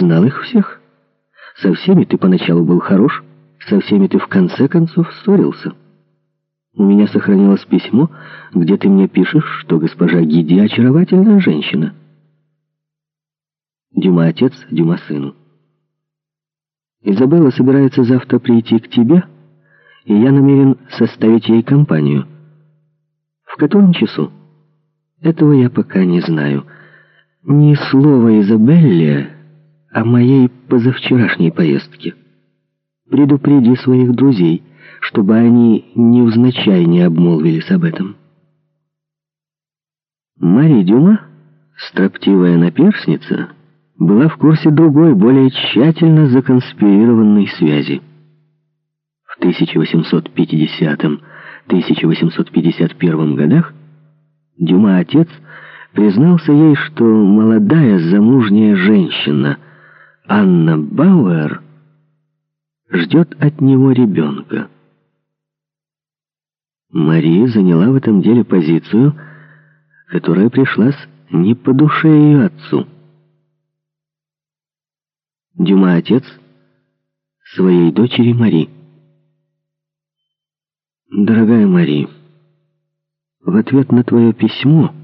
знал их всех. Со всеми ты поначалу был хорош, со всеми ты в конце концов ссорился. У меня сохранилось письмо, где ты мне пишешь, что госпожа Гиди очаровательная женщина. Дюма отец, Дюма сыну. Изабелла собирается завтра прийти к тебе, и я намерен составить ей компанию. В котором часу? Этого я пока не знаю. Ни слова Изабелле о моей позавчерашней поездке. Предупреди своих друзей, чтобы они невзначай не обмолвились об этом. Мари Дюма, строптивая наперсница, была в курсе другой, более тщательно законспирированной связи. В 1850-1851 годах Дюма отец признался ей, что молодая замужняя женщина Анна Бауэр ждет от него ребенка. Мария заняла в этом деле позицию, которая пришлась не по душе ее отцу. Дюма отец своей дочери Мари. Дорогая Мари, в ответ на твое письмо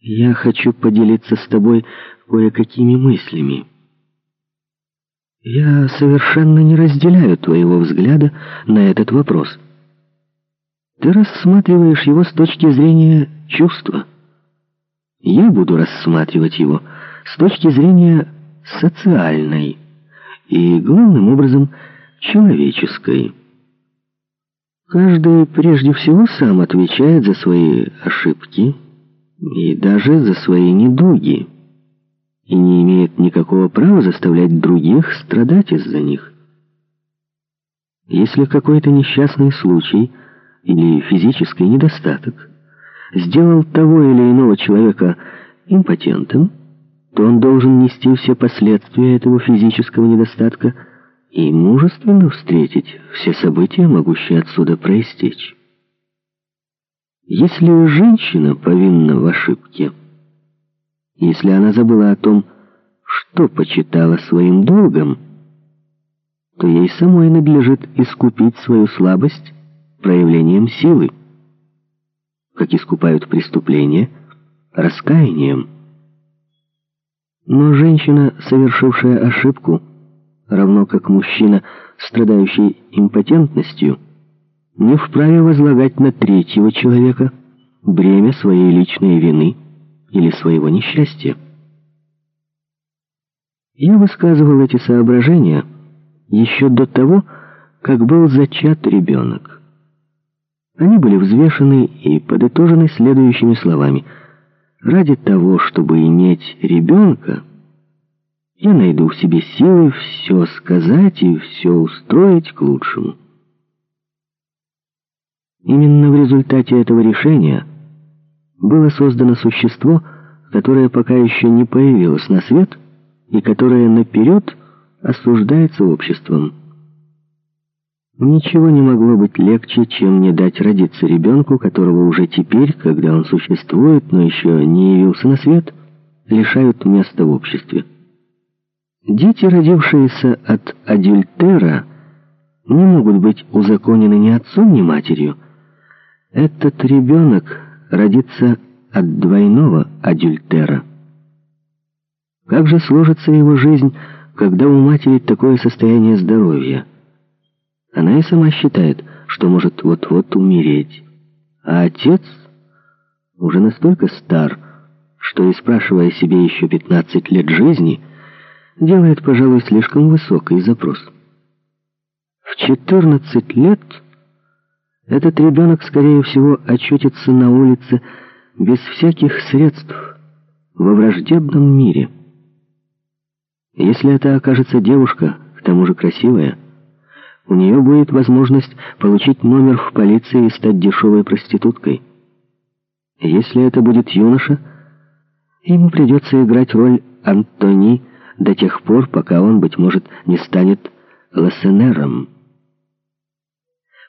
я хочу поделиться с тобой кое-какими мыслями. Я совершенно не разделяю твоего взгляда на этот вопрос. Ты рассматриваешь его с точки зрения чувства. Я буду рассматривать его с точки зрения социальной и, главным образом, человеческой. Каждый прежде всего сам отвечает за свои ошибки и даже за свои недуги, и не имеет никакого права заставлять других страдать из-за них. Если какой-то несчастный случай или физический недостаток сделал того или иного человека импотентом, то он должен нести все последствия этого физического недостатка и мужественно встретить все события, могущие отсюда проистечь. Если женщина повинна в ошибке, если она забыла о том, что почитала своим долгом, то ей самой надлежит искупить свою слабость проявлением силы, как искупают преступления раскаянием. Но женщина, совершившая ошибку, равно как мужчина, страдающий импотентностью, не вправе возлагать на третьего человека бремя своей личной вины или своего несчастья. Я высказывал эти соображения еще до того, как был зачат ребенок. Они были взвешены и подытожены следующими словами – Ради того, чтобы иметь ребенка, я найду в себе силы все сказать и все устроить к лучшему. Именно в результате этого решения было создано существо, которое пока еще не появилось на свет и которое наперед осуждается обществом. Ничего не могло быть легче, чем не дать родиться ребенку, которого уже теперь, когда он существует, но еще не явился на свет, лишают места в обществе. Дети, родившиеся от адюльтера, не могут быть узаконены ни отцом, ни матерью. Этот ребенок родится от двойного адюльтера. Как же сложится его жизнь, когда у матери такое состояние здоровья? Она и сама считает, что может вот-вот умереть. А отец уже настолько стар, что и спрашивая себе еще 15 лет жизни, делает, пожалуй, слишком высокий запрос. В 14 лет этот ребенок, скорее всего, очутится на улице без всяких средств во враждебном мире. Если это окажется девушка, к тому же красивая, у нее будет возможность получить номер в полиции и стать дешевой проституткой. Если это будет юноша, ему придется играть роль Антони до тех пор, пока он, быть может, не станет лассенером.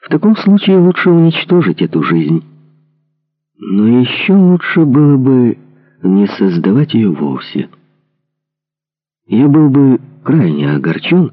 В таком случае лучше уничтожить эту жизнь. Но еще лучше было бы не создавать ее вовсе. Я был бы крайне огорчен,